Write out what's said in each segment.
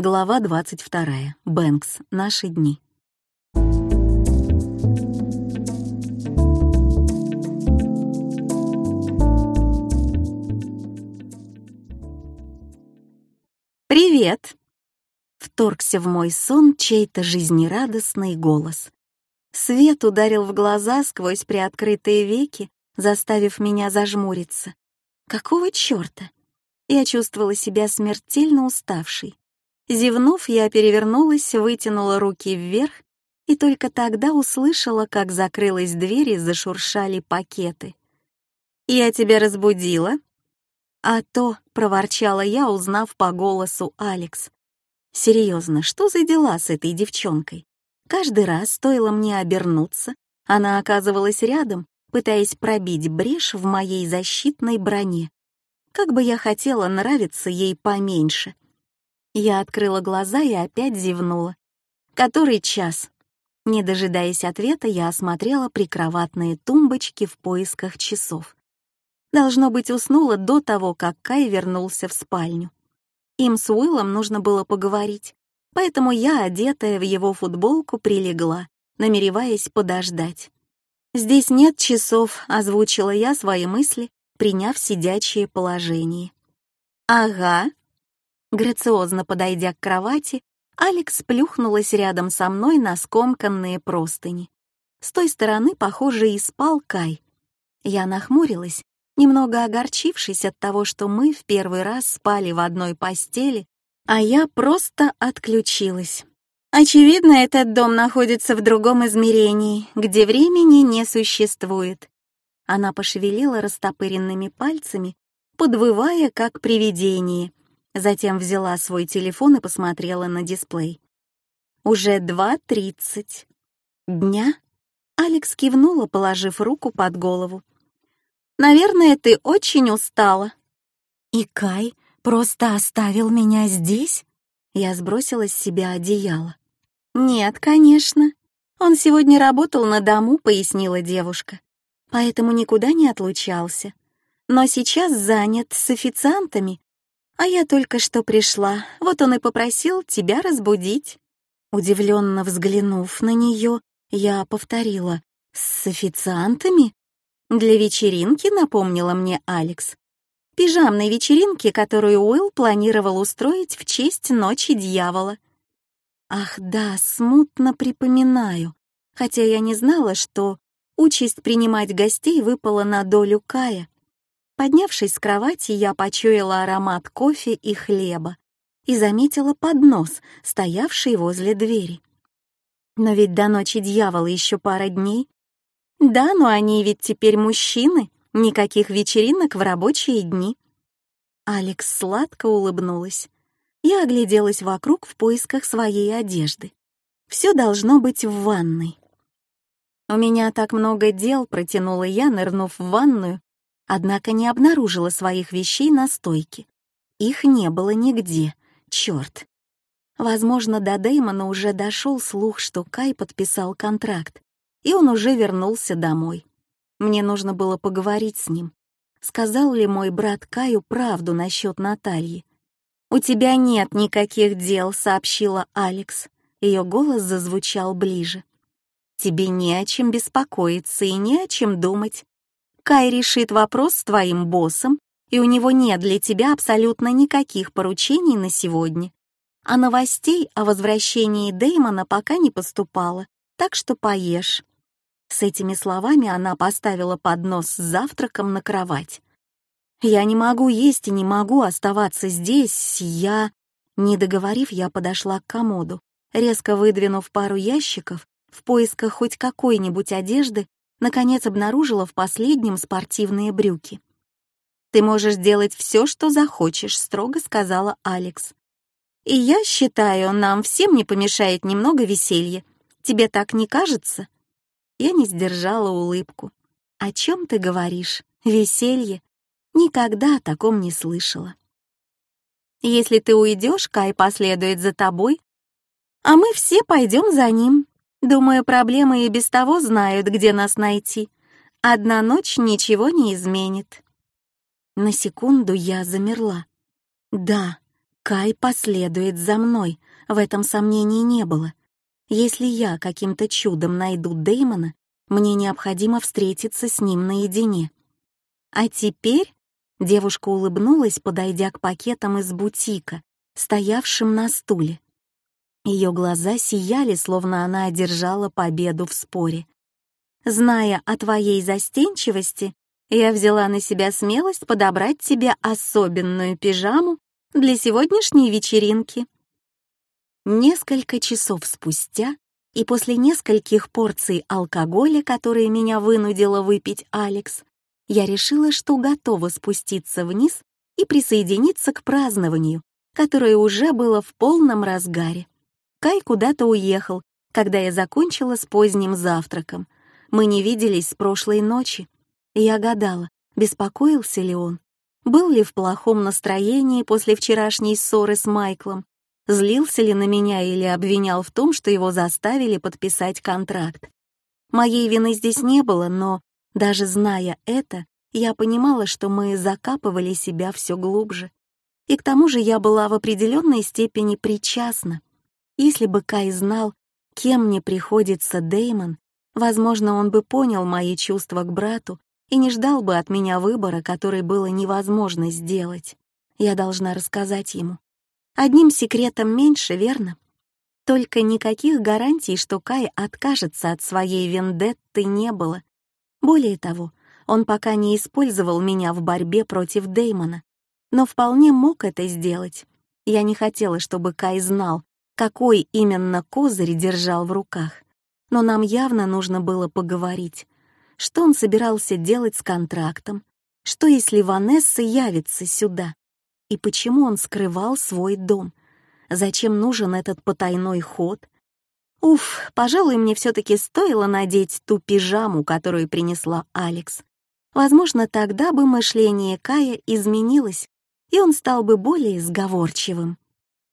Глава 22. Бэнкс. Наши дни. «Привет!» — вторгся в мой сон чей-то жизнерадостный голос. Свет ударил в глаза сквозь приоткрытые веки, заставив меня зажмуриться. Какого чёрта? Я чувствовала себя смертельно уставшей. Зевнув, я перевернулась, вытянула руки вверх и только тогда услышала, как закрылась дверь и зашуршали пакеты. «Я тебя разбудила?» «А то», — проворчала я, узнав по голосу Алекс. «Серьезно, что за дела с этой девчонкой? Каждый раз стоило мне обернуться, она оказывалась рядом, пытаясь пробить брешь в моей защитной броне. Как бы я хотела нравиться ей поменьше». Я открыла глаза и опять зевнула. «Который час?» Не дожидаясь ответа, я осмотрела прикроватные тумбочки в поисках часов. Должно быть, уснула до того, как Кай вернулся в спальню. Им с Уиллом нужно было поговорить, поэтому я, одетая в его футболку, прилегла, намереваясь подождать. «Здесь нет часов», — озвучила я свои мысли, приняв сидячее положение. «Ага». Грациозно подойдя к кровати, Алекс плюхнулась рядом со мной на скомканные простыни. С той стороны, похоже, и спал Кай. Я нахмурилась, немного огорчившись от того, что мы в первый раз спали в одной постели, а я просто отключилась. Очевидно, этот дом находится в другом измерении, где времени не существует. Она пошевелила растопыренными пальцами, подвывая как привидение, Затем взяла свой телефон и посмотрела на дисплей. «Уже 2.30. Дня?» Алекс кивнула, положив руку под голову. «Наверное, ты очень устала». «И Кай просто оставил меня здесь?» Я сбросила с себя одеяло. «Нет, конечно. Он сегодня работал на дому», — пояснила девушка. «Поэтому никуда не отлучался. Но сейчас занят с официантами а я только что пришла, вот он и попросил тебя разбудить». Удивленно взглянув на нее, я повторила «С официантами?» «Для вечеринки», — напомнила мне Алекс. «Пижамной вечеринки, которую Уилл планировал устроить в честь Ночи Дьявола». Ах да, смутно припоминаю, хотя я не знала, что участь принимать гостей выпала на долю Кая. Поднявшись с кровати, я почуяла аромат кофе и хлеба и заметила поднос, стоявший возле двери. Но ведь до ночи дьявола еще пара дней. Да, но они ведь теперь мужчины, никаких вечеринок в рабочие дни. Алекс сладко улыбнулась. Я огляделась вокруг в поисках своей одежды. Все должно быть в ванной. «У меня так много дел», — протянула я, нырнув в ванную однако не обнаружила своих вещей на стойке. Их не было нигде, черт. Возможно, до Дэймона уже дошел слух, что Кай подписал контракт, и он уже вернулся домой. Мне нужно было поговорить с ним. Сказал ли мой брат Каю правду насчет Натальи? «У тебя нет никаких дел», — сообщила Алекс. Ее голос зазвучал ближе. «Тебе не о чем беспокоиться и не о чем думать. Кай решит вопрос с твоим боссом, и у него нет для тебя абсолютно никаких поручений на сегодня. А новостей о возвращении Дэймона пока не поступало, так что поешь». С этими словами она поставила поднос с завтраком на кровать. «Я не могу есть и не могу оставаться здесь, я...» Не договорив, я подошла к комоду, резко выдвинув пару ящиков в поисках хоть какой-нибудь одежды наконец обнаружила в последнем спортивные брюки. «Ты можешь делать все, что захочешь», — строго сказала Алекс. «И я считаю, нам всем не помешает немного веселья. Тебе так не кажется?» Я не сдержала улыбку. «О чем ты говоришь? Веселье? Никогда о таком не слышала». «Если ты уйдешь, Кай последует за тобой, а мы все пойдем за ним. Думаю, проблемы и без того знают, где нас найти. Одна ночь ничего не изменит. На секунду я замерла. Да, Кай последует за мной, в этом сомнений не было. Если я каким-то чудом найду Дэймона, мне необходимо встретиться с ним наедине. А теперь девушка улыбнулась, подойдя к пакетам из бутика, стоявшим на стуле. Ее глаза сияли, словно она одержала победу в споре. «Зная о твоей застенчивости, я взяла на себя смелость подобрать тебе особенную пижаму для сегодняшней вечеринки». Несколько часов спустя и после нескольких порций алкоголя, которые меня вынудила выпить Алекс, я решила, что готова спуститься вниз и присоединиться к празднованию, которое уже было в полном разгаре. Кай куда-то уехал, когда я закончила с поздним завтраком. Мы не виделись с прошлой ночи. Я гадала, беспокоился ли он, был ли в плохом настроении после вчерашней ссоры с Майклом, злился ли на меня или обвинял в том, что его заставили подписать контракт. Моей вины здесь не было, но, даже зная это, я понимала, что мы закапывали себя все глубже. И к тому же я была в определенной степени причастна. Если бы Кай знал, кем мне приходится Деймон, возможно, он бы понял мои чувства к брату и не ждал бы от меня выбора, который было невозможно сделать. Я должна рассказать ему. Одним секретом меньше, верно? Только никаких гарантий, что Кай откажется от своей вендетты, не было. Более того, он пока не использовал меня в борьбе против Деймона, но вполне мог это сделать. Я не хотела, чтобы Кай знал, какой именно козырь держал в руках. Но нам явно нужно было поговорить. Что он собирался делать с контрактом? Что, если Ванесса явится сюда? И почему он скрывал свой дом? Зачем нужен этот потайной ход? Уф, пожалуй, мне все-таки стоило надеть ту пижаму, которую принесла Алекс. Возможно, тогда бы мышление Кая изменилось, и он стал бы более сговорчивым.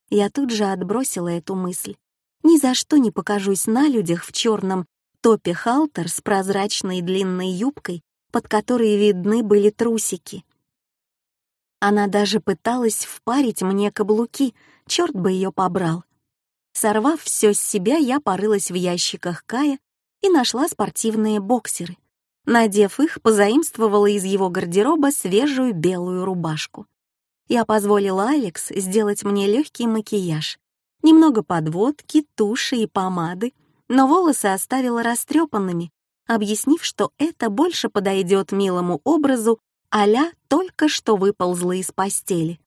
Я тут же отбросила эту мысль. Ни за что не покажусь на людях в черном топе халтер с прозрачной длинной юбкой, под которой видны были трусики. Она даже пыталась впарить мне каблуки, черт бы ее побрал. Сорвав все с себя, я порылась в ящиках Кая и нашла спортивные боксеры. Надев их, позаимствовала из его гардероба свежую белую рубашку я позволила Алекс сделать мне легкий макияж. Немного подводки, туши и помады, но волосы оставила растрепанными, объяснив, что это больше подойдет милому образу а только что выползла из постели.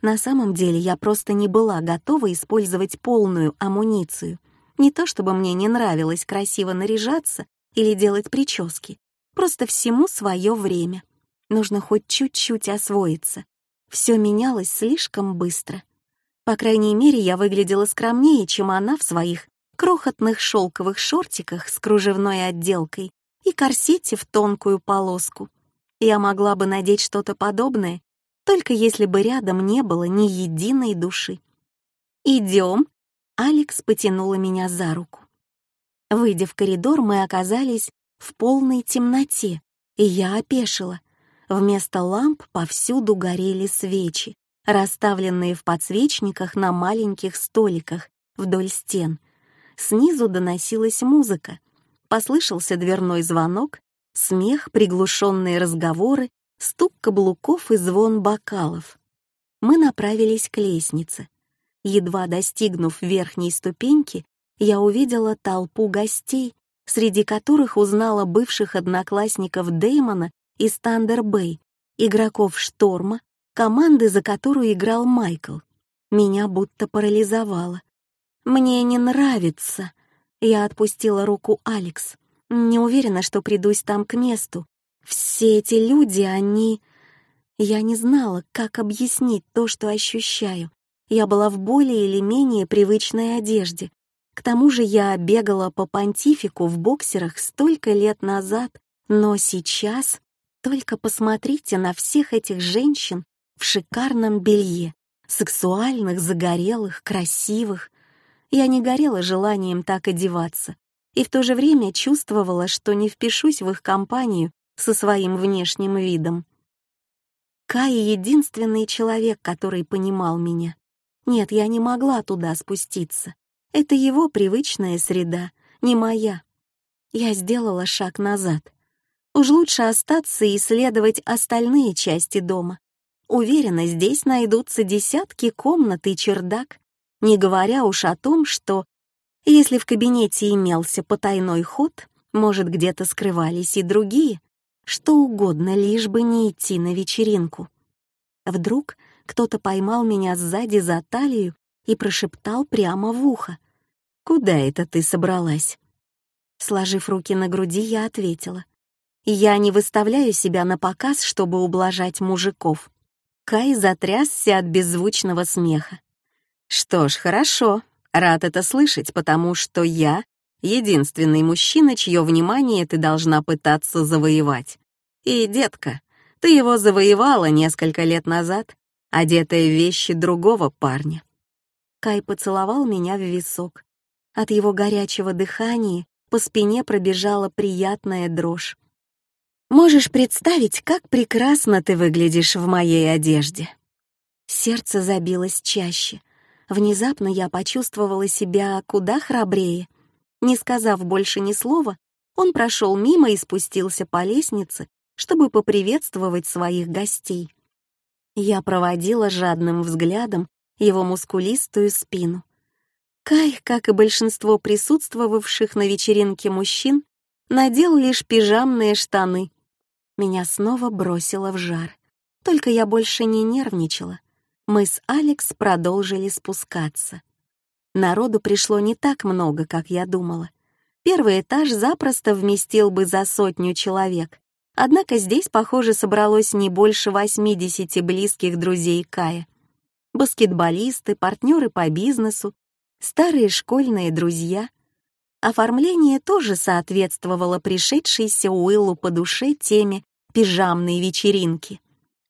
На самом деле я просто не была готова использовать полную амуницию. Не то чтобы мне не нравилось красиво наряжаться или делать прически, просто всему свое время. Нужно хоть чуть-чуть освоиться. Все менялось слишком быстро. По крайней мере, я выглядела скромнее, чем она в своих крохотных шелковых шортиках с кружевной отделкой и корсете в тонкую полоску. Я могла бы надеть что-то подобное, только если бы рядом не было ни единой души. «Идем», — Алекс потянула меня за руку. Выйдя в коридор, мы оказались в полной темноте, и я опешила. Вместо ламп повсюду горели свечи, расставленные в подсвечниках на маленьких столиках вдоль стен. Снизу доносилась музыка. Послышался дверной звонок, смех, приглушенные разговоры, стук каблуков и звон бокалов. Мы направились к лестнице. Едва достигнув верхней ступеньки, я увидела толпу гостей, среди которых узнала бывших одноклассников Дэймона из Тандер-Бэй, игроков «Шторма», команды, за которую играл Майкл. Меня будто парализовало. «Мне не нравится». Я отпустила руку Алекс. Не уверена, что придусь там к месту. Все эти люди, они... Я не знала, как объяснить то, что ощущаю. Я была в более или менее привычной одежде. К тому же я бегала по понтифику в боксерах столько лет назад, но сейчас только посмотрите на всех этих женщин в шикарном белье, сексуальных, загорелых, красивых. Я не горела желанием так одеваться, и в то же время чувствовала, что не впишусь в их компанию со своим внешним видом. Кай — единственный человек, который понимал меня. Нет, я не могла туда спуститься. Это его привычная среда, не моя. Я сделала шаг назад. Уж лучше остаться и исследовать остальные части дома. Уверена, здесь найдутся десятки комнат и чердак, не говоря уж о том, что, если в кабинете имелся потайной ход, может, где-то скрывались и другие, что угодно, лишь бы не идти на вечеринку. Вдруг кто-то поймал меня сзади за талию и прошептал прямо в ухо. «Куда это ты собралась?» Сложив руки на груди, я ответила. «Я не выставляю себя на показ, чтобы ублажать мужиков». Кай затрясся от беззвучного смеха. «Что ж, хорошо. Рад это слышать, потому что я — единственный мужчина, чье внимание ты должна пытаться завоевать. И, детка, ты его завоевала несколько лет назад, одетая в вещи другого парня». Кай поцеловал меня в висок. От его горячего дыхания по спине пробежала приятная дрожь. Можешь представить, как прекрасно ты выглядишь в моей одежде. Сердце забилось чаще. Внезапно я почувствовала себя куда храбрее. Не сказав больше ни слова, он прошел мимо и спустился по лестнице, чтобы поприветствовать своих гостей. Я проводила жадным взглядом его мускулистую спину. Кай, как и большинство присутствовавших на вечеринке мужчин, надел лишь пижамные штаны меня снова бросило в жар. Только я больше не нервничала. Мы с Алекс продолжили спускаться. Народу пришло не так много, как я думала. Первый этаж запросто вместил бы за сотню человек. Однако здесь, похоже, собралось не больше 80 близких друзей Кая. Баскетболисты, партнеры по бизнесу, старые школьные друзья. Оформление тоже соответствовало пришедшейся Уиллу по душе теме пижамные вечеринки.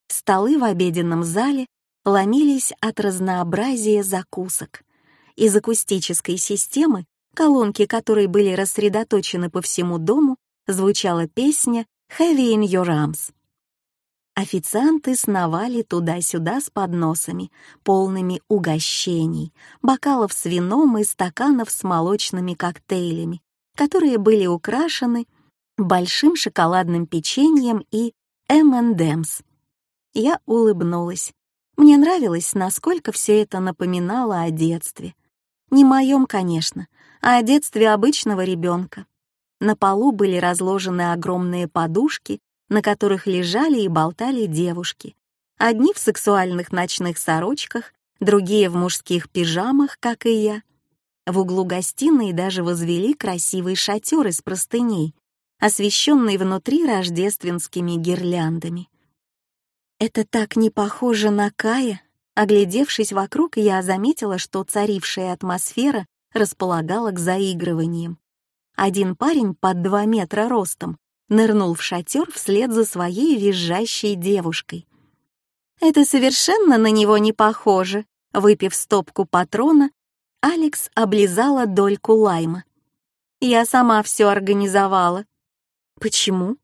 Столы в обеденном зале ломились от разнообразия закусок. Из акустической системы, колонки которой были рассредоточены по всему дому, звучала песня «Heavy in your arms». Официанты сновали туда-сюда с подносами, полными угощений, бокалов с вином и стаканов с молочными коктейлями, которые были украшены большим шоколадным печеньем и M&M's. Я улыбнулась. Мне нравилось, насколько все это напоминало о детстве. Не моем, конечно, а о детстве обычного ребенка. На полу были разложены огромные подушки, на которых лежали и болтали девушки. Одни в сексуальных ночных сорочках, другие в мужских пижамах, как и я. В углу гостиной даже возвели красивый шатер из простыней, освещенный внутри рождественскими гирляндами. Это так не похоже на Кая. Оглядевшись вокруг, я заметила, что царившая атмосфера располагала к заигрываниям. Один парень под два метра ростом нырнул в шатер вслед за своей визжащей девушкой. Это совершенно на него не похоже. Выпив стопку патрона, Алекс облизала дольку лайма. Я сама все организовала. Почему?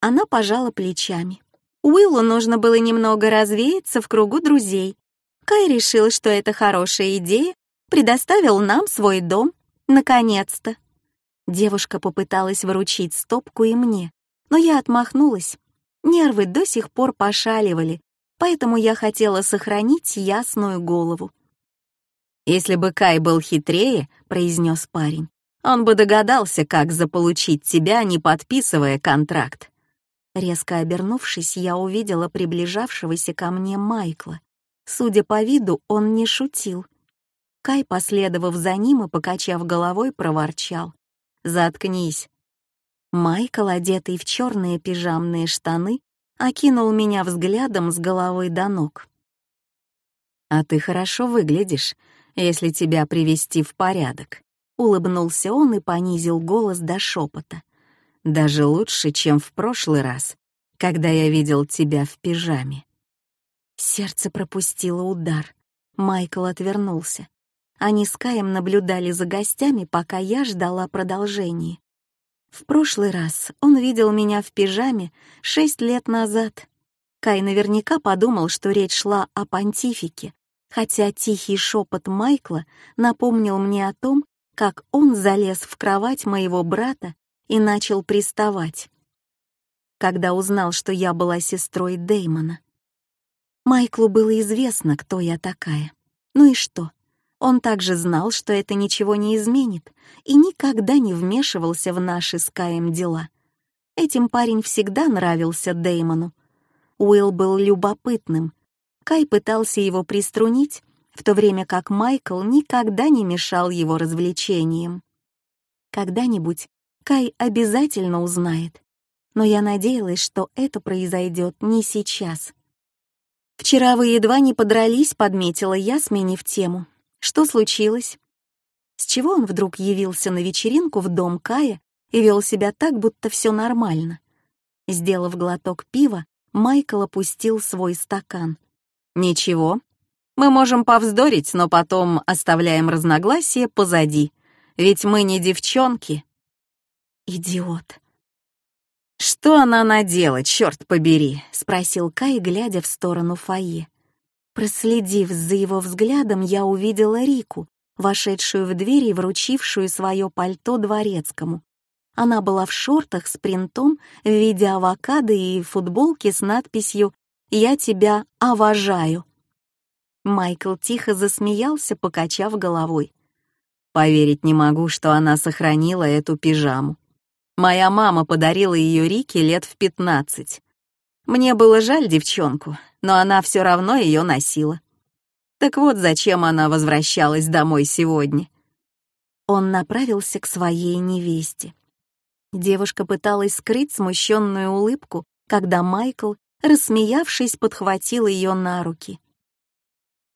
Она пожала плечами. Уиллу нужно было немного развеяться в кругу друзей. Кай решил, что это хорошая идея, предоставил нам свой дом. Наконец-то. Девушка попыталась вручить стопку и мне, но я отмахнулась. Нервы до сих пор пошаливали, поэтому я хотела сохранить ясную голову. «Если бы Кай был хитрее», — произнес парень, он бы догадался, как заполучить тебя, не подписывая контракт. Резко обернувшись, я увидела приближавшегося ко мне Майкла. Судя по виду, он не шутил. Кай, последовав за ним и покачав головой, проворчал. «Заткнись». Майкл, одетый в черные пижамные штаны, окинул меня взглядом с головы до ног. «А ты хорошо выглядишь, если тебя привести в порядок», Улыбнулся он и понизил голос до шепота. «Даже лучше, чем в прошлый раз, когда я видел тебя в пижаме». Сердце пропустило удар. Майкл отвернулся. Они с Каем наблюдали за гостями, пока я ждала продолжения. В прошлый раз он видел меня в пижаме шесть лет назад. Кай наверняка подумал, что речь шла о понтифике, хотя тихий шепот Майкла напомнил мне о том, как он залез в кровать моего брата и начал приставать. Когда узнал, что я была сестрой Дэймона. Майклу было известно, кто я такая. Ну и что? Он также знал, что это ничего не изменит, и никогда не вмешивался в наши с Каем дела. Этим парень всегда нравился Дэймону. Уилл был любопытным. Кай пытался его приструнить, в то время как Майкл никогда не мешал его развлечениям. Когда-нибудь Кай обязательно узнает, но я надеялась, что это произойдет не сейчас. «Вчера вы едва не подрались», — подметила я, сменив тему. Что случилось? С чего он вдруг явился на вечеринку в дом Кая и вел себя так, будто все нормально? Сделав глоток пива, Майкл опустил свой стакан. «Ничего. Мы можем повздорить, но потом оставляем разногласия позади. Ведь мы не девчонки». «Идиот», «Что она надела, черт побери?» — спросил Кай, глядя в сторону фойе. Проследив за его взглядом, я увидела Рику, вошедшую в дверь и вручившую свое пальто дворецкому. Она была в шортах с принтом в виде авокадо и футболке с надписью «Я тебя обожаю». Майкл тихо засмеялся, покачав головой. «Поверить не могу, что она сохранила эту пижаму. Моя мама подарила ее Рике лет в пятнадцать. Мне было жаль девчонку, но она все равно ее носила. Так вот, зачем она возвращалась домой сегодня. Он направился к своей невесте. Девушка пыталась скрыть смущенную улыбку, когда Майкл, рассмеявшись, подхватил ее на руки.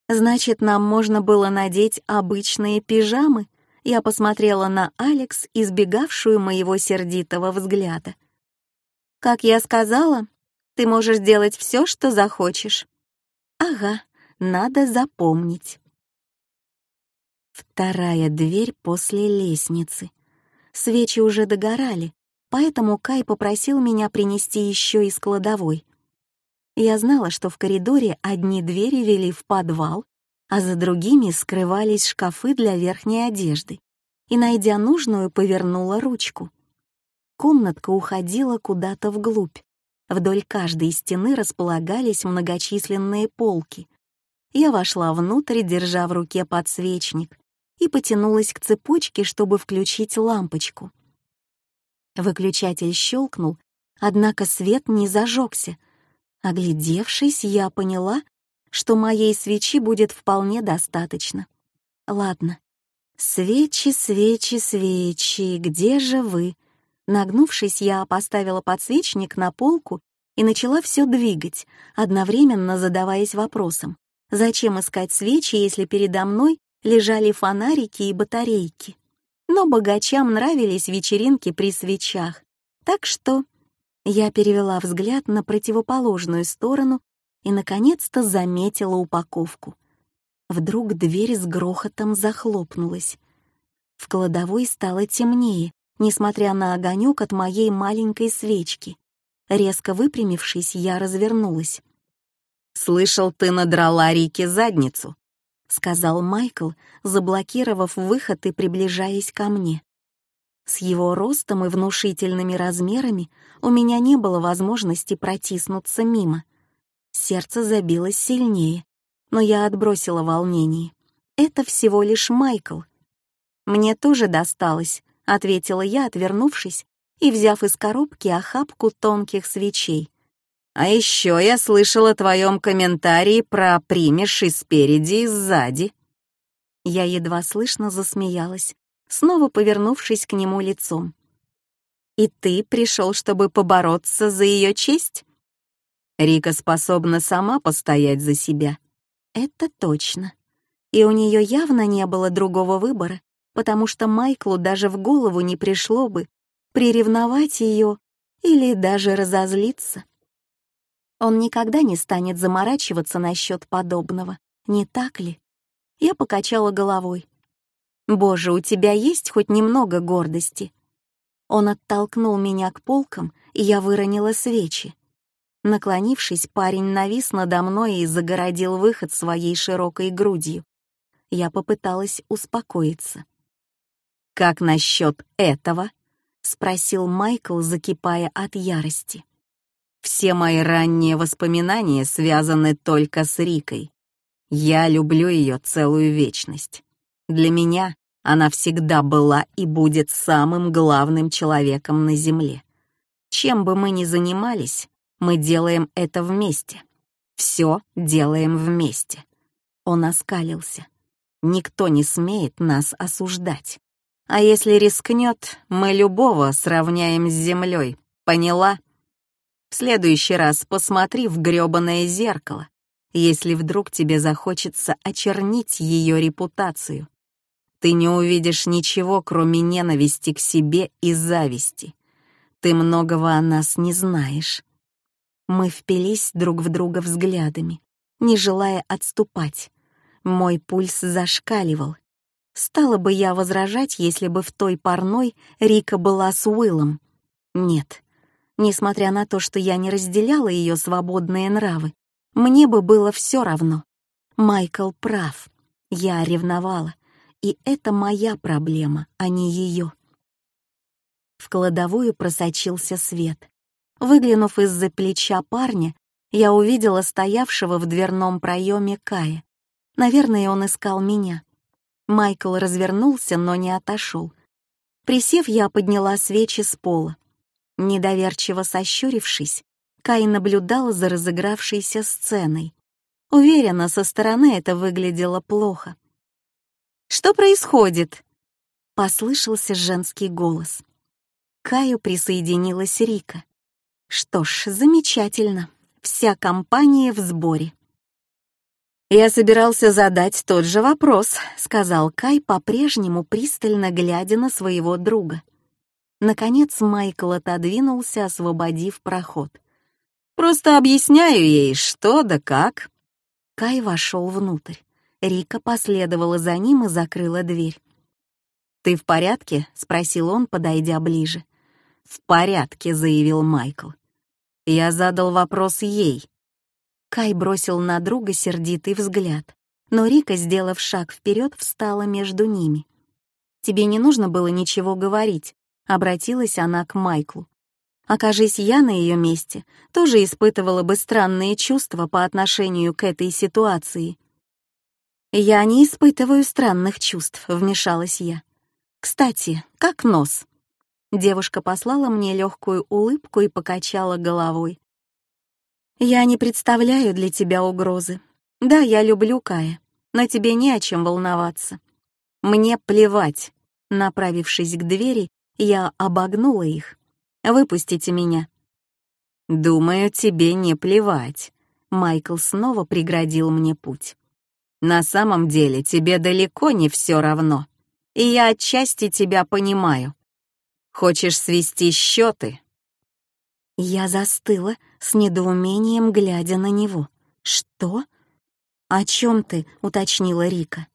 «Значит, нам можно было надеть обычные пижамы?» Я посмотрела на Алекс, избегавшую моего сердитого взгляда. «Как я сказала, ты можешь делать все, что захочешь. Ага, надо запомнить. Вторая дверь после лестницы. Свечи уже догорали, поэтому Кай попросил меня принести еще из кладовой. Я знала, что в коридоре одни двери вели в подвал, а за другими скрывались шкафы для верхней одежды, и, найдя нужную, повернула ручку. Комнатка уходила куда-то вглубь, Вдоль каждой стены располагались многочисленные полки. Я вошла внутрь, держа в руке подсвечник, и потянулась к цепочке, чтобы включить лампочку. Выключатель щелкнул, однако свет не зажегся. Оглядевшись, я поняла, что моей свечи будет вполне достаточно. Ладно. Свечи, свечи, свечи, где же вы? Нагнувшись, я поставила подсвечник на полку и начала все двигать, одновременно задаваясь вопросом, зачем искать свечи, если передо мной лежали фонарики и батарейки. Но богачам нравились вечеринки при свечах, так что я перевела взгляд на противоположную сторону и, наконец-то, заметила упаковку. Вдруг дверь с грохотом захлопнулась. В кладовой стало темнее, несмотря на огонек от моей маленькой свечки. Резко выпрямившись, я развернулась. «Слышал, ты надрала Рике задницу», — сказал Майкл, заблокировав выход и приближаясь ко мне. С его ростом и внушительными размерами у меня не было возможности протиснуться мимо. Сердце забилось сильнее, но я отбросила волнение. Это всего лишь Майкл. Мне тоже досталось, — ответила я, отвернувшись и взяв из коробки охапку тонких свечей. «А еще я слышала о твоем комментарии про примеши спереди и сзади». Я едва слышно засмеялась, снова повернувшись к нему лицом. «И ты пришел, чтобы побороться за ее честь?» Рика способна сама постоять за себя. Это точно. И у нее явно не было другого выбора, потому что Майклу даже в голову не пришло бы приревновать ее или даже разозлиться. Он никогда не станет заморачиваться насчет подобного, не так ли? Я покачала головой. «Боже, у тебя есть хоть немного гордости?» Он оттолкнул меня к полкам, и я выронила свечи. Наклонившись, парень навис надо мной и загородил выход своей широкой грудью. Я попыталась успокоиться. «Как насчет этого?» — спросил Майкл, закипая от ярости. «Все мои ранние воспоминания связаны только с Рикой. Я люблю ее целую вечность. Для меня она всегда была и будет самым главным человеком на Земле. Чем бы мы ни занимались, мы делаем это вместе. Все делаем вместе. Он оскалился. Никто не смеет нас осуждать. А если рискнет, мы любого сравняем с землей. Поняла? В следующий раз посмотри в грёбаное зеркало, если вдруг тебе захочется очернить ее репутацию. Ты не увидишь ничего, кроме ненависти к себе и зависти. Ты многого о нас не знаешь. Мы впились друг в друга взглядами, не желая отступать. Мой пульс зашкаливал. Стала бы я возражать, если бы в той парной Рика была с Уиллом. Нет. Несмотря на то, что я не разделяла ее свободные нравы, мне бы было все равно. Майкл прав. Я ревновала. И это моя проблема, а не ее. В кладовую просочился свет. Выглянув из-за плеча парня, я увидела стоявшего в дверном проеме Кая. Наверное, он искал меня. Майкл развернулся, но не отошел. Присев, я подняла свечи с пола. Недоверчиво сощурившись, Кай наблюдал за разыгравшейся сценой. Уверена, со стороны это выглядело плохо. «Что происходит?» — послышался женский голос. К Каю присоединилась Рика. Что ж, замечательно. Вся компания в сборе. «Я собирался задать тот же вопрос», — сказал Кай, по-прежнему пристально глядя на своего друга. Наконец Майкл отодвинулся, освободив проход. «Просто объясняю ей, что да как». Кай вошел внутрь. Рика последовала за ним и закрыла дверь. «Ты в порядке?» — спросил он, подойдя ближе. «В порядке», — заявил Майкл. Я задал вопрос ей. Кай бросил на друга сердитый взгляд, но Рика, сделав шаг вперед, встала между ними. «Тебе не нужно было ничего говорить», — обратилась она к Майклу. Окажись я на ее месте, тоже испытывала бы странные чувства по отношению к этой ситуации. «Я не испытываю странных чувств», — вмешалась я. «Кстати, как нос?» Девушка послала мне легкую улыбку и покачала головой. «Я не представляю для тебя угрозы. Да, я люблю Кая, но тебе не о чем волноваться. Мне плевать». Направившись к двери, я обогнула их. «Выпустите меня». «Думаю, тебе не плевать». Майкл снова преградил мне путь. «На самом деле тебе далеко не все равно, и я отчасти тебя понимаю. Хочешь свести счеты?» Я застыла с недоумением, глядя на него. «Что?» «О чем ты?» — уточнила Рика.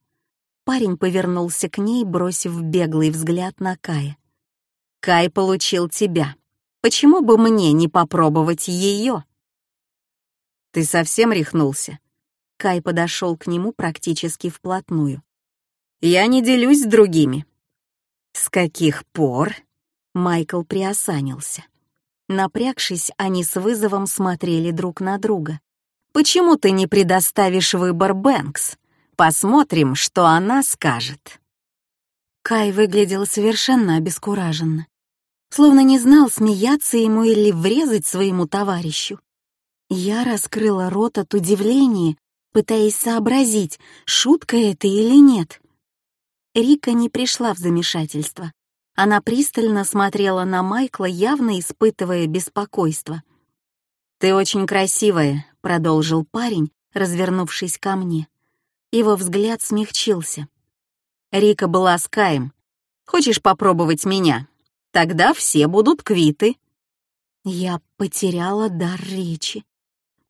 Парень повернулся к ней, бросив беглый взгляд на Кая. «Кай получил тебя. Почему бы мне не попробовать ее?» «Ты совсем рехнулся?» Кай подошел к нему практически вплотную. «Я не делюсь с другими». «С каких пор?» Майкл приосанился. Напрягшись, они с вызовом смотрели друг на друга. «Почему ты не предоставишь выбор Бэнкс? Посмотрим, что она скажет». Кай выглядел совершенно обескураженно, словно не знал, смеяться ему или врезать своему товарищу. Я раскрыла рот от удивления, пытаясь сообразить, шутка это или нет. Рика не пришла в замешательство. Она пристально смотрела на Майкла, явно испытывая беспокойство. «Ты очень красивая», — продолжил парень, развернувшись ко мне. Его взгляд смягчился. «Рика была с Каем. Хочешь попробовать меня? Тогда все будут квиты». Я потеряла дар речи.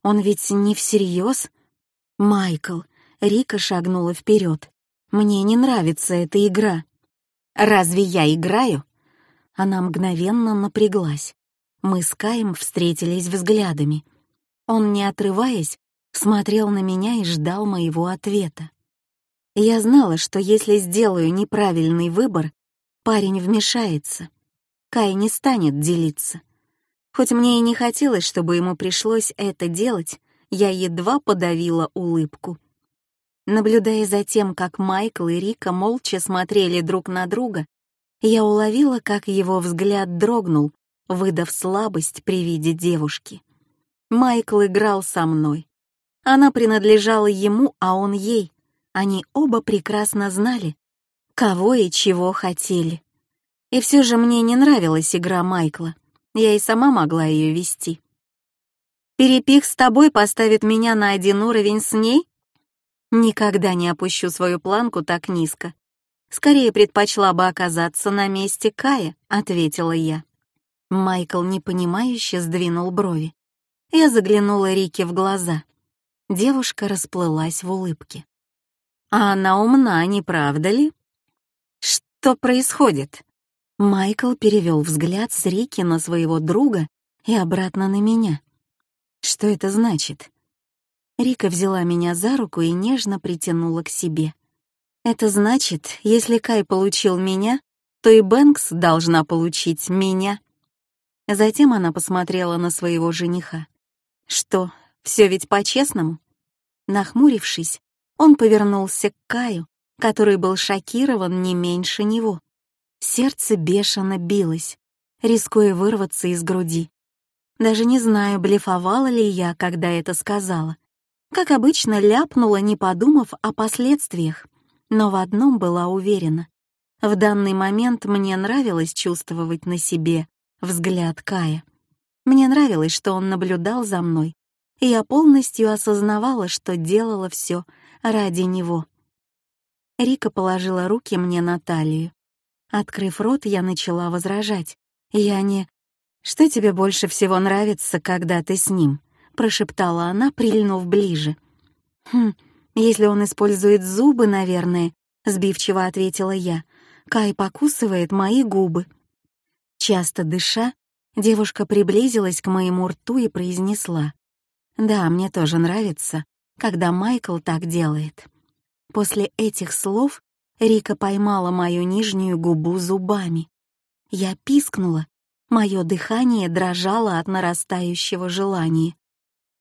Он ведь не всерьез? Майкл, Рика шагнула вперед. Мне не нравится эта игра. Разве я играю?» Она мгновенно напряглась. Мы с Каем встретились взглядами. Он, не отрываясь, смотрел на меня и ждал моего ответа. Я знала, что если сделаю неправильный выбор, парень вмешается. Кай не станет делиться. Хоть мне и не хотелось, чтобы ему пришлось это делать, я едва подавила улыбку. Наблюдая за тем, как Майкл и Рика молча смотрели друг на друга, я уловила, как его взгляд дрогнул, выдав слабость при виде девушки. Майкл играл со мной. Она принадлежала ему, а он ей. Они оба прекрасно знали, кого и чего хотели. И все же мне не нравилась игра Майкла. Я и сама могла ее вести. Перепих с тобой поставит меня на один уровень с ней? Никогда не опущу свою планку так низко. Скорее предпочла бы оказаться на месте Кая, ответила я. Майкл непонимающе сдвинул брови. Я заглянула Рике в глаза. Девушка расплылась в улыбке. «А она умна, не правда ли?» «Что происходит?» Майкл перевел взгляд с Рики на своего друга и обратно на меня. «Что это значит?» Рика взяла меня за руку и нежно притянула к себе. «Это значит, если Кай получил меня, то и Бэнкс должна получить меня». Затем она посмотрела на своего жениха. Что, все ведь по-честному? Нахмурившись, он повернулся к Каю, который был шокирован не меньше него. Сердце бешено билось, рискуя вырваться из груди. Даже не знаю, блефовала ли я, когда это сказала. Как обычно, ляпнула, не подумав о последствиях. Но в одном была уверена. В данный момент мне нравилось чувствовать на себе взгляд Кая. Мне нравилось, что он наблюдал за мной, и я полностью осознавала, что делала все ради него. Рика положила руки мне на талию. Открыв рот, я начала возражать. «Я не...» «Что тебе больше всего нравится, когда ты с ним?» — прошептала она, прильнув ближе. «Хм, если он использует зубы, наверное», — сбивчиво ответила я. Кай покусывает мои губы. Часто дыша, Девушка приблизилась к моему рту и произнесла. «Да, мне тоже нравится, когда Майкл так делает». После этих слов Рика поймала мою нижнюю губу зубами. Я пискнула, мое дыхание дрожало от нарастающего желания.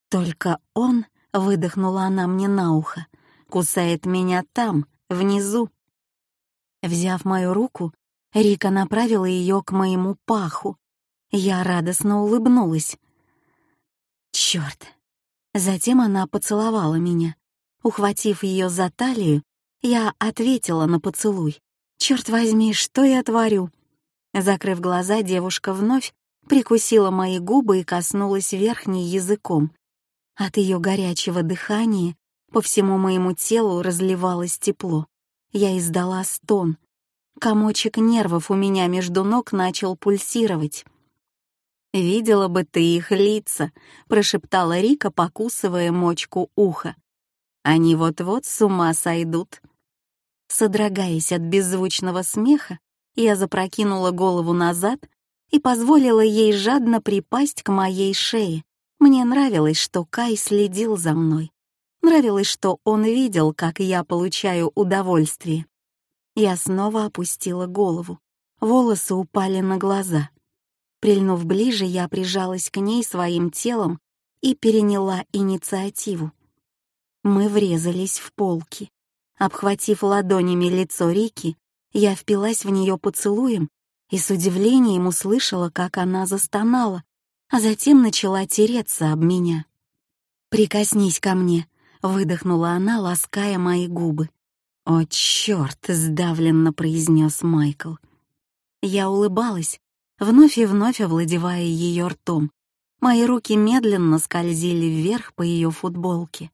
«Только он», — выдохнула она мне на ухо, — «кусает меня там, внизу». Взяв мою руку, Рика направила ее к моему паху, я радостно улыбнулась. Черт! Затем она поцеловала меня. Ухватив ее за талию, я ответила на поцелуй. Черт возьми, что я творю? Закрыв глаза, девушка вновь прикусила мои губы и коснулась верхней языком. От ее горячего дыхания по всему моему телу разливалось тепло. Я издала стон. Комочек нервов у меня между ног начал пульсировать. «Видела бы ты их лица», — прошептала Рика, покусывая мочку уха. «Они вот-вот с ума сойдут». Содрогаясь от беззвучного смеха, я запрокинула голову назад и позволила ей жадно припасть к моей шее. Мне нравилось, что Кай следил за мной. Нравилось, что он видел, как я получаю удовольствие. Я снова опустила голову. Волосы упали на глаза. Прильнув ближе, я прижалась к ней своим телом и переняла инициативу. Мы врезались в полки. Обхватив ладонями лицо Рики, я впилась в нее поцелуем и с удивлением услышала, как она застонала, а затем начала тереться об меня. «Прикоснись ко мне», — выдохнула она, лаская мои губы. «О, черт!» — сдавленно произнес Майкл. Я улыбалась, вновь и вновь овладевая ее ртом. Мои руки медленно скользили вверх по ее футболке.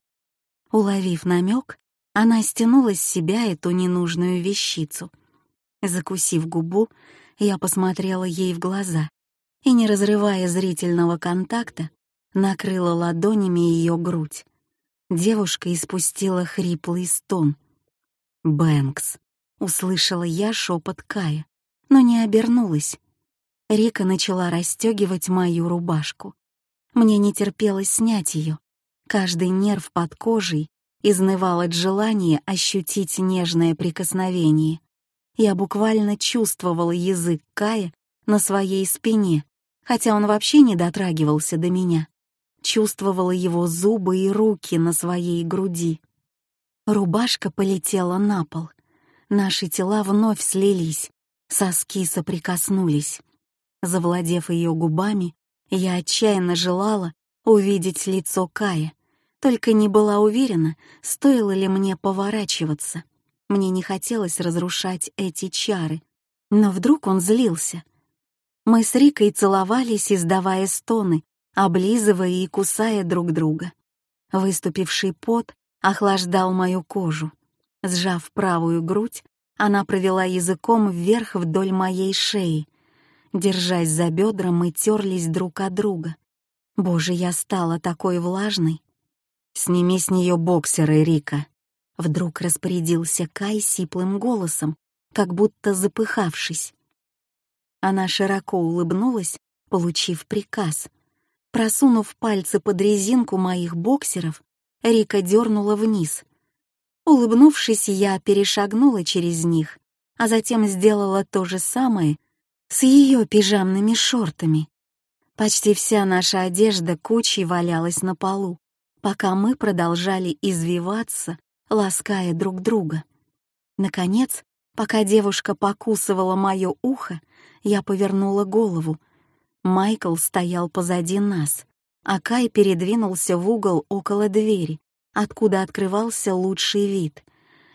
Уловив намек, она стянула с себя эту ненужную вещицу. Закусив губу, я посмотрела ей в глаза и, не разрывая зрительного контакта, накрыла ладонями ее грудь. Девушка испустила хриплый стон. «Бэнкс», — услышала я шепот Кая, но не обернулась. Рика начала расстегивать мою рубашку. Мне не терпелось снять ее. Каждый нерв под кожей изнывал от желания ощутить нежное прикосновение. Я буквально чувствовала язык Кая на своей спине, хотя он вообще не дотрагивался до меня. Чувствовала его зубы и руки на своей груди. Рубашка полетела на пол. Наши тела вновь слились, соски соприкоснулись. Завладев ее губами, я отчаянно желала увидеть лицо Кая, только не была уверена, стоило ли мне поворачиваться. Мне не хотелось разрушать эти чары, но вдруг он злился. Мы с Рикой целовались, издавая стоны, облизывая и кусая друг друга. Выступивший пот охлаждал мою кожу. Сжав правую грудь, она провела языком вверх вдоль моей шеи. Держась за бедра, мы терлись друг от друга. Боже, я стала такой влажной. «Сними с нее боксеры, Рика», — вдруг распорядился Кай сиплым голосом, как будто запыхавшись. Она широко улыбнулась, получив приказ. Просунув пальцы под резинку моих боксеров, Рика дернула вниз. Улыбнувшись, я перешагнула через них, а затем сделала то же самое с ее пижамными шортами. Почти вся наша одежда кучей валялась на полу, пока мы продолжали извиваться, лаская друг друга. Наконец, пока девушка покусывала мое ухо, я повернула голову. Майкл стоял позади нас, а Кай передвинулся в угол около двери, откуда открывался лучший вид.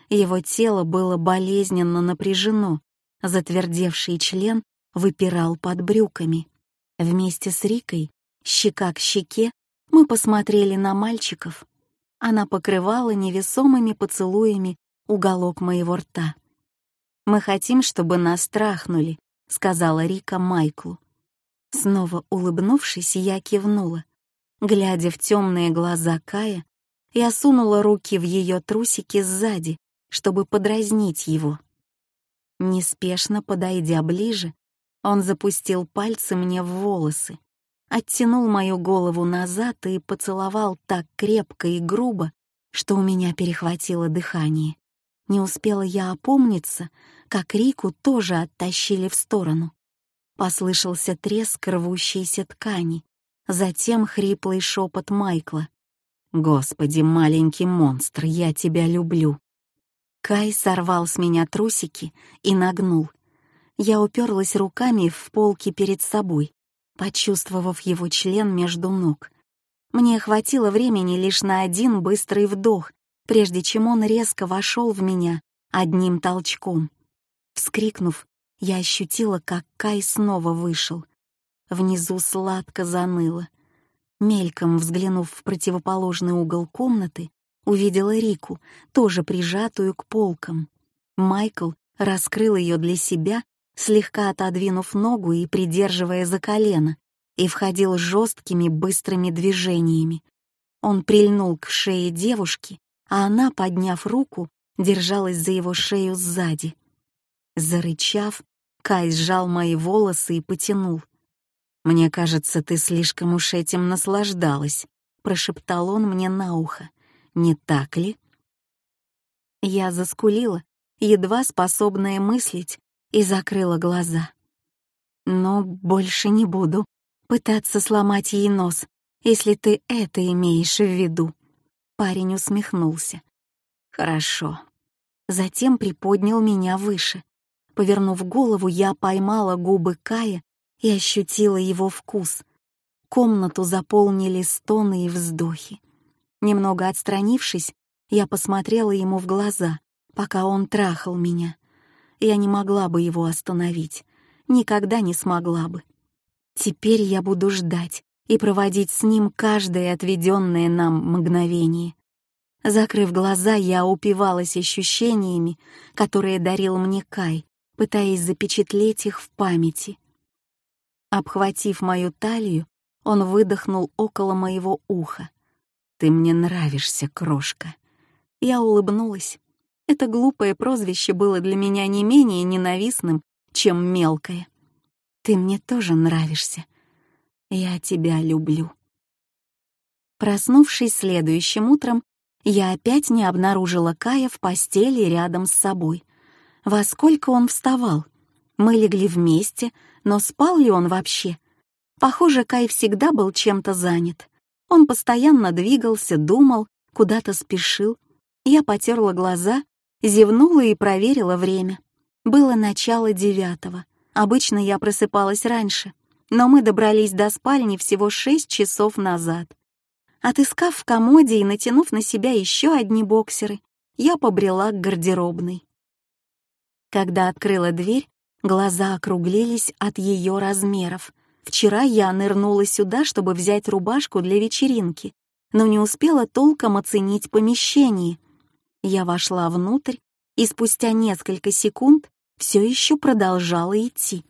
Его тело было болезненно напряжено, затвердевший член выпирал под брюками. Вместе с Рикой, щека к щеке, мы посмотрели на мальчиков. Она покрывала невесомыми поцелуями уголок моего рта. «Мы хотим, чтобы нас трахнули», — сказала Рика Майклу. Снова улыбнувшись, я кивнула. Глядя в темные глаза Кая, я сунула руки в ее трусики сзади, чтобы подразнить его. Неспешно подойдя ближе, он запустил пальцы мне в волосы, оттянул мою голову назад и поцеловал так крепко и грубо, что у меня перехватило дыхание. Не успела я опомниться, как Рику тоже оттащили в сторону. Послышался треск рвущейся ткани, затем хриплый шепот Майкла. «Господи, маленький монстр, я тебя люблю!» Кай сорвал с меня трусики и нагнул. Я уперлась руками в полки перед собой, почувствовав его член между ног. Мне хватило времени лишь на один быстрый вдох, прежде чем он резко вошел в меня одним толчком. Вскрикнув, я ощутила, как Кай снова вышел. Внизу сладко заныло. Мельком взглянув в противоположный угол комнаты, увидела Рику, тоже прижатую к полкам. Майкл раскрыл ее для себя слегка отодвинув ногу и придерживая за колено, и входил жесткими быстрыми движениями. Он прильнул к шее девушки, а она, подняв руку, держалась за его шею сзади. Зарычав, Кай сжал мои волосы и потянул. «Мне кажется, ты слишком уж этим наслаждалась», — прошептал он мне на ухо. «Не так ли?» Я заскулила, едва способная мыслить, и закрыла глаза. Но больше не буду пытаться сломать ей нос, если ты это имеешь в виду. Парень усмехнулся. Хорошо. Затем приподнял меня выше. Повернув голову, я поймала губы Кая и ощутила его вкус. Комнату заполнили стоны и вздохи. Немного отстранившись, я посмотрела ему в глаза, пока он трахал меня. Я не могла бы его остановить, никогда не смогла бы. Теперь я буду ждать и проводить с ним каждое отведенное нам мгновение. Закрыв глаза, я упивалась ощущениями, которые дарил мне Кай, пытаясь запечатлеть их в памяти. Обхватив мою талию, он выдохнул около моего уха. «Ты мне нравишься, крошка». Я улыбнулась. Это глупое прозвище было для меня не менее ненавистным, чем мелкое. Ты мне тоже нравишься. Я тебя люблю. Проснувшись следующим утром, я опять не обнаружила Кая в постели рядом с собой. Во сколько он вставал? Мы легли вместе, но спал ли он вообще? Похоже, Кай всегда был чем-то занят. Он постоянно двигался, думал, куда-то спешил. Я потерла глаза, зевнула и проверила время. Было начало девятого. Обычно я просыпалась раньше, но мы добрались до спальни всего шесть часов назад. Отыскав в комоде и натянув на себя еще одни боксеры, я побрела к гардеробной. Когда открыла дверь, глаза округлились от ее размеров. Вчера я нырнула сюда, чтобы взять рубашку для вечеринки, но не успела толком оценить помещение. Я вошла внутрь и спустя несколько секунд все еще продолжала идти.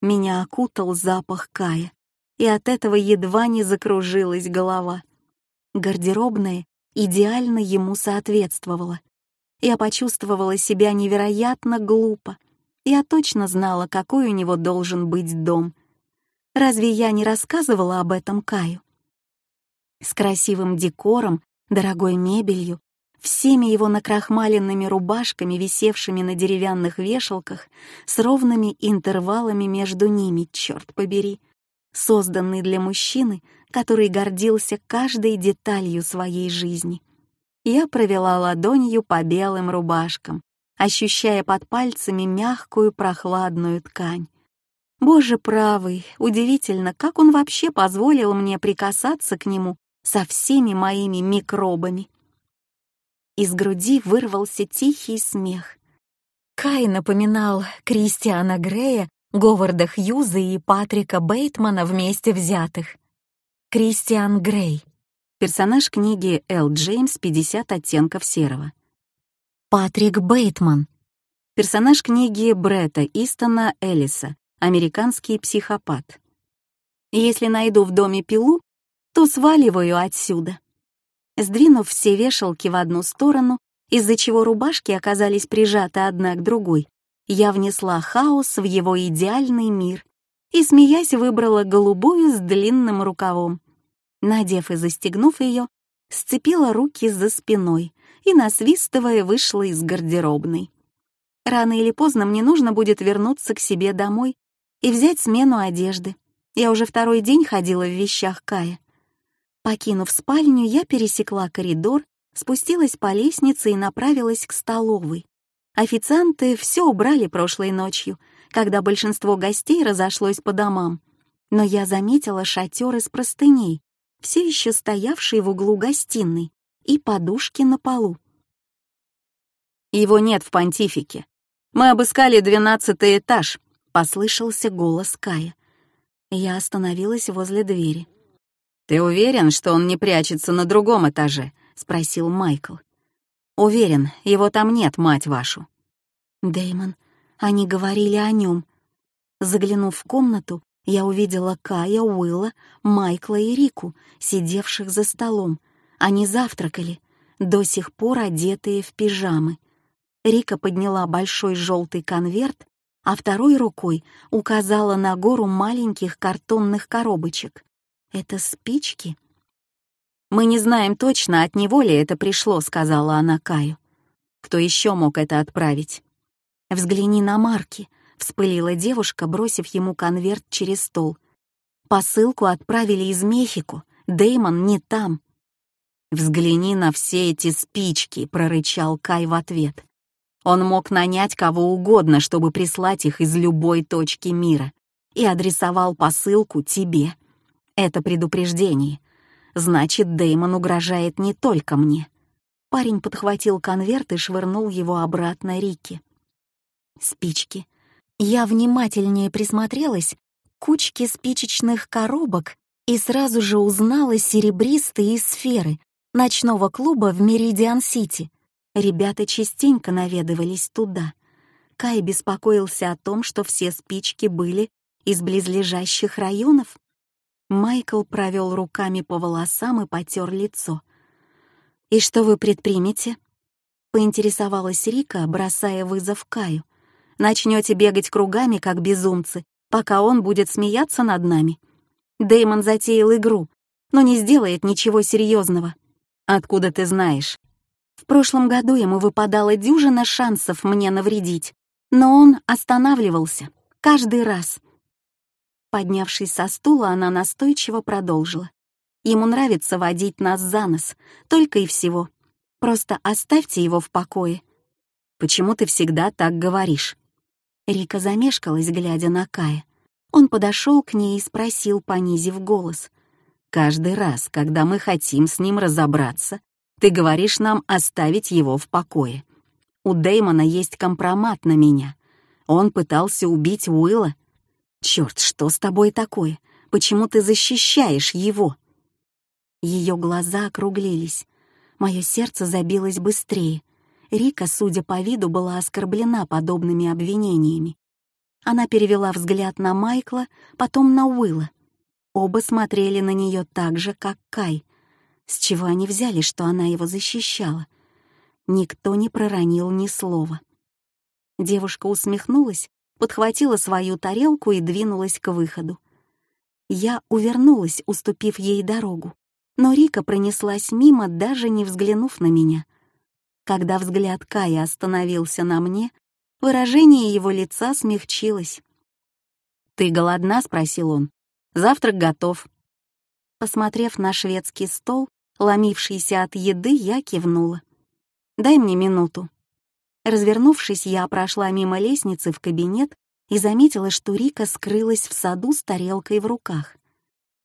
Меня окутал запах Кая, и от этого едва не закружилась голова. Гардеробная идеально ему соответствовала. Я почувствовала себя невероятно глупо. Я точно знала, какой у него должен быть дом. Разве я не рассказывала об этом Каю? С красивым декором, дорогой мебелью, всеми его накрахмаленными рубашками, висевшими на деревянных вешалках, с ровными интервалами между ними, черт побери, созданный для мужчины, который гордился каждой деталью своей жизни. Я провела ладонью по белым рубашкам, ощущая под пальцами мягкую прохладную ткань. Боже правый, удивительно, как он вообще позволил мне прикасаться к нему со всеми моими микробами. Из груди вырвался тихий смех. Кай напоминал Кристиана Грея, Говарда Хьюза и Патрика Бейтмана вместе взятых. Кристиан Грей. Персонаж книги Эл Джеймс «50 оттенков серого». Патрик Бейтман. Персонаж книги Бретта Истона Эллиса «Американский психопат». Если найду в доме пилу, то сваливаю отсюда сдвинув все вешалки в одну сторону, из-за чего рубашки оказались прижаты одна к другой, я внесла хаос в его идеальный мир и, смеясь, выбрала голубую с длинным рукавом. Надев и застегнув ее, сцепила руки за спиной и, насвистывая, вышла из гардеробной. Рано или поздно мне нужно будет вернуться к себе домой и взять смену одежды. Я уже второй день ходила в вещах Кая. Покинув спальню, я пересекла коридор, спустилась по лестнице и направилась к столовой. Официанты все убрали прошлой ночью, когда большинство гостей разошлось по домам. Но я заметила шатер из простыней, все еще стоявший в углу гостиной, и подушки на полу. «Его нет в понтифике. Мы обыскали двенадцатый этаж», — послышался голос Кая. Я остановилась возле двери. «Ты уверен, что он не прячется на другом этаже?» — спросил Майкл. «Уверен, его там нет, мать вашу». Дэймон, они говорили о нем. Заглянув в комнату, я увидела Кая, Уилла, Майкла и Рику, сидевших за столом. Они завтракали, до сих пор одетые в пижамы. Рика подняла большой желтый конверт, а второй рукой указала на гору маленьких картонных коробочек. Это спички? Мы не знаем точно, от него ли это пришло, сказала она Каю. Кто еще мог это отправить? Взгляни на марки, вспылила девушка, бросив ему конверт через стол. Посылку отправили из Мехико. Деймон не там. «Взгляни на все эти спички», — прорычал Кай в ответ. Он мог нанять кого угодно, чтобы прислать их из любой точки мира, и адресовал посылку тебе. Это предупреждение. Значит, Деймон угрожает не только мне. Парень подхватил конверт и швырнул его обратно Рике. Спички. Я внимательнее присмотрелась к кучке спичечных коробок и сразу же узнала серебристые сферы ночного клуба в Меридиан-Сити. Ребята частенько наведывались туда. Кай беспокоился о том, что все спички были из близлежащих районов. Майкл провел руками по волосам и потер лицо. «И что вы предпримете?» — поинтересовалась Рика, бросая вызов Каю. «Начнете бегать кругами, как безумцы, пока он будет смеяться над нами?» Дэймон затеял игру. но не сделает ничего серьезного. Откуда ты знаешь? В прошлом году ему выпадала дюжина шансов мне навредить, но он останавливался каждый раз. Поднявшись со стула, она настойчиво продолжила. Ему нравится водить нас за нос, только и всего. Просто оставьте его в покое. Почему ты всегда так говоришь? Рика замешкалась, глядя на Кая. Он подошел к ней и спросил, понизив голос. «Каждый раз, когда мы хотим с ним разобраться, ты говоришь нам оставить его в покое. У Дэймона есть компромат на меня. Он пытался убить Уилла. Черт, что с тобой такое? Почему ты защищаешь его?» Ее глаза округлились. Мое сердце забилось быстрее. Рика, судя по виду, была оскорблена подобными обвинениями. Она перевела взгляд на Майкла, потом на Уилла. Оба смотрели на нее так же, как Кай. С чего они взяли, что она его защищала? Никто не проронил ни слова. Девушка усмехнулась, подхватила свою тарелку и двинулась к выходу. Я увернулась, уступив ей дорогу, но Рика пронеслась мимо, даже не взглянув на меня. Когда взгляд Кая остановился на мне, Выражение его лица смягчилось. «Ты голодна?» — спросил он. «Завтрак готов». Посмотрев на шведский стол, ломившийся от еды, я кивнула. «Дай мне минуту». Развернувшись, я прошла мимо лестницы в кабинет и заметила, что Рика скрылась в саду с тарелкой в руках.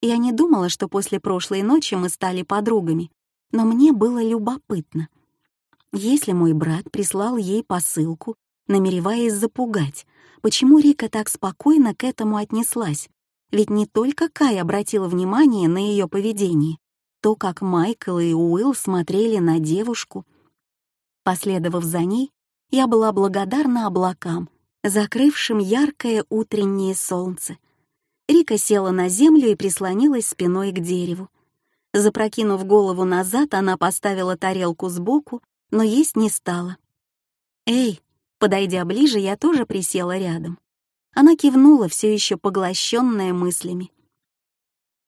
Я не думала, что после прошлой ночи мы стали подругами, но мне было любопытно. Если мой брат прислал ей посылку намереваясь запугать. Почему Рика так спокойно к этому отнеслась? Ведь не только Кай обратила внимание на ее поведение, то, как Майкл и Уилл смотрели на девушку. Последовав за ней, я была благодарна облакам, закрывшим яркое утреннее солнце. Рика села на землю и прислонилась спиной к дереву. Запрокинув голову назад, она поставила тарелку сбоку, но есть не стала. «Эй, Подойдя ближе, я тоже присела рядом. Она кивнула, все еще поглощенная мыслями.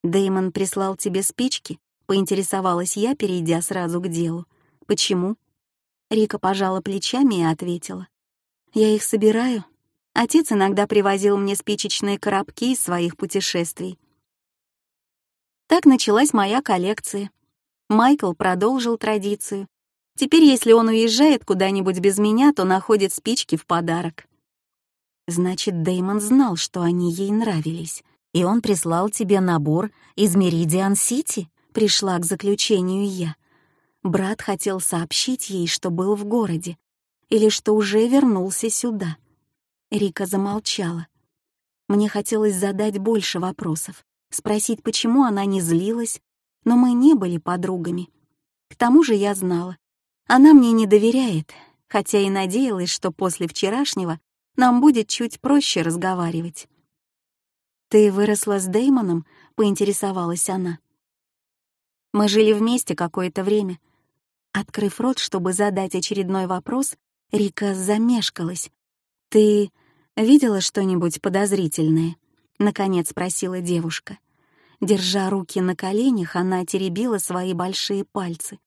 Дэймон прислал тебе спички?» — поинтересовалась я, перейдя сразу к делу. «Почему?» Рика пожала плечами и ответила. «Я их собираю. Отец иногда привозил мне спичечные коробки из своих путешествий. Так началась моя коллекция. Майкл продолжил традицию, Теперь, если он уезжает куда-нибудь без меня, то находит спички в подарок. Значит, Дэймон знал, что они ей нравились, и он прислал тебе набор из Меридиан-Сити, пришла к заключению я. Брат хотел сообщить ей, что был в городе, или что уже вернулся сюда. Рика замолчала. Мне хотелось задать больше вопросов, спросить, почему она не злилась, но мы не были подругами. К тому же я знала, она мне не доверяет, хотя и надеялась, что после вчерашнего нам будет чуть проще разговаривать. «Ты выросла с Дэймоном?» — поинтересовалась она. «Мы жили вместе какое-то время». Открыв рот, чтобы задать очередной вопрос, Рика замешкалась. «Ты видела что-нибудь подозрительное?» — наконец спросила девушка. Держа руки на коленях, она теребила свои большие пальцы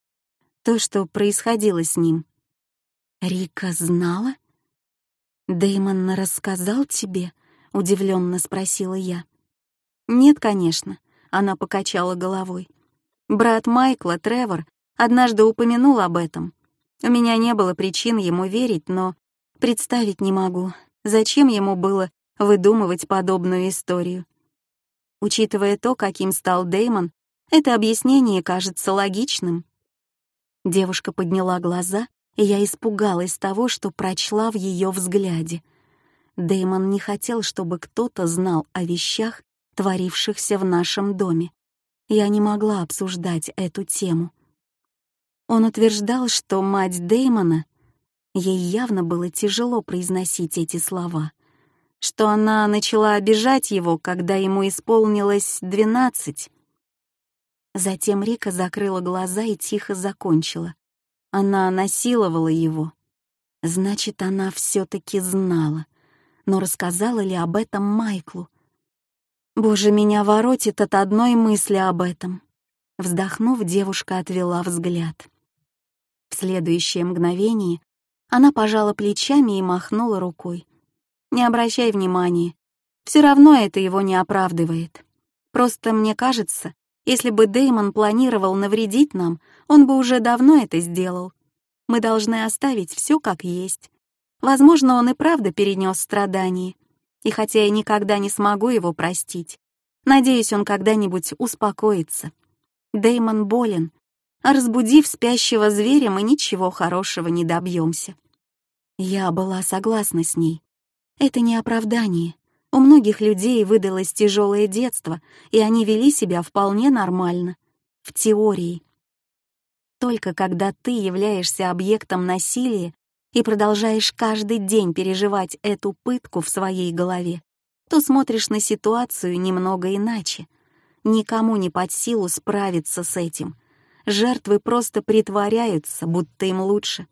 то, что происходило с ним. Рика знала? Дэймон рассказал тебе? Удивленно спросила я. Нет, конечно, она покачала головой. Брат Майкла, Тревор, однажды упомянул об этом. У меня не было причин ему верить, но представить не могу, зачем ему было выдумывать подобную историю. Учитывая то, каким стал Дэймон, это объяснение кажется логичным. Девушка подняла глаза, и я испугалась того, что прочла в ее взгляде. Дэймон не хотел, чтобы кто-то знал о вещах, творившихся в нашем доме. Я не могла обсуждать эту тему. Он утверждал, что мать Дэймона... Ей явно было тяжело произносить эти слова, что она начала обижать его, когда ему исполнилось двенадцать. Затем Рика закрыла глаза и тихо закончила. Она насиловала его. Значит, она все-таки знала. Но рассказала ли об этом Майклу? Боже, меня воротит от одной мысли об этом. Вздохнув, девушка отвела взгляд. В следующее мгновение она пожала плечами и махнула рукой. «Не обращай внимания. Все равно это его не оправдывает. Просто мне кажется, если бы Деймон планировал навредить нам, он бы уже давно это сделал. Мы должны оставить все как есть. Возможно, он и правда перенес страдания. И хотя я никогда не смогу его простить, надеюсь, он когда-нибудь успокоится. Деймон болен, а разбудив спящего зверя, мы ничего хорошего не добьемся. Я была согласна с ней. Это не оправдание. У многих людей выдалось тяжелое детство, и они вели себя вполне нормально. В теории. Только когда ты являешься объектом насилия и продолжаешь каждый день переживать эту пытку в своей голове, то смотришь на ситуацию немного иначе. Никому не под силу справиться с этим — Жертвы просто притворяются, будто им лучше.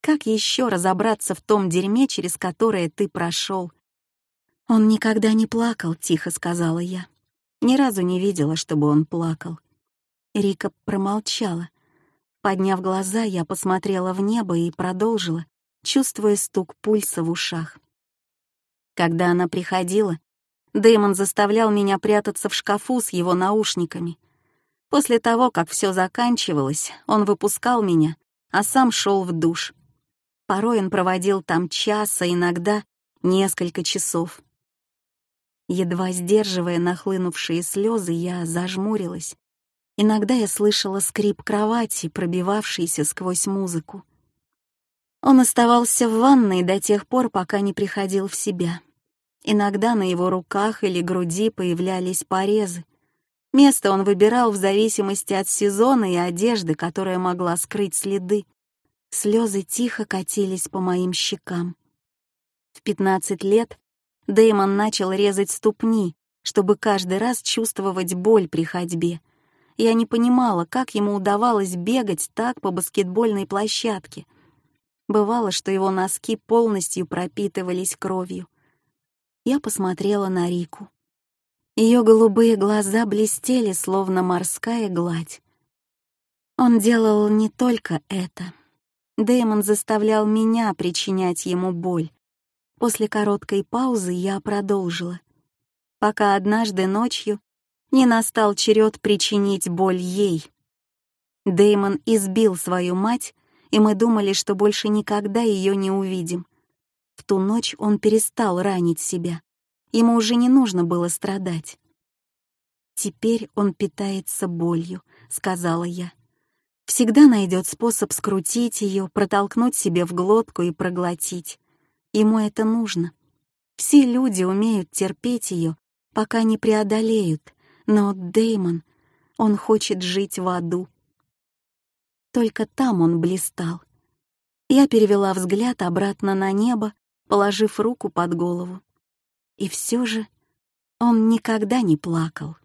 Как еще разобраться в том дерьме, через которое ты прошел? Он никогда не плакал, тихо сказала я. Ни разу не видела, чтобы он плакал. Рика промолчала. Подняв глаза, я посмотрела в небо и продолжила, чувствуя стук пульса в ушах. Когда она приходила, Дэймон заставлял меня прятаться в шкафу с его наушниками. После того, как все заканчивалось, он выпускал меня, а сам шел в душ. Порой он проводил там час, а иногда несколько часов. Едва сдерживая нахлынувшие слезы, я зажмурилась. Иногда я слышала скрип кровати, пробивавшийся сквозь музыку. Он оставался в ванной до тех пор, пока не приходил в себя. Иногда на его руках или груди появлялись порезы, Место он выбирал в зависимости от сезона и одежды, которая могла скрыть следы. Слезы тихо катились по моим щекам. В 15 лет Дэймон начал резать ступни, чтобы каждый раз чувствовать боль при ходьбе. Я не понимала, как ему удавалось бегать так по баскетбольной площадке. Бывало, что его носки полностью пропитывались кровью. Я посмотрела на Рику. Ее голубые глаза блестели, словно морская гладь. Он делал не только это. Дэймон заставлял меня причинять ему боль. После короткой паузы я продолжила. Пока однажды ночью не настал черед причинить боль ей. Дэймон избил свою мать, и мы думали, что больше никогда ее не увидим. В ту ночь он перестал ранить себя. Ему уже не нужно было страдать. «Теперь он питается болью», — сказала я. «Всегда найдет способ скрутить ее, протолкнуть себе в глотку и проглотить. Ему это нужно. Все люди умеют терпеть ее, пока не преодолеют, но Деймон, он хочет жить в аду. Только там он блистал. Я перевела взгляд обратно на небо, положив руку под голову. И все же он никогда не плакал.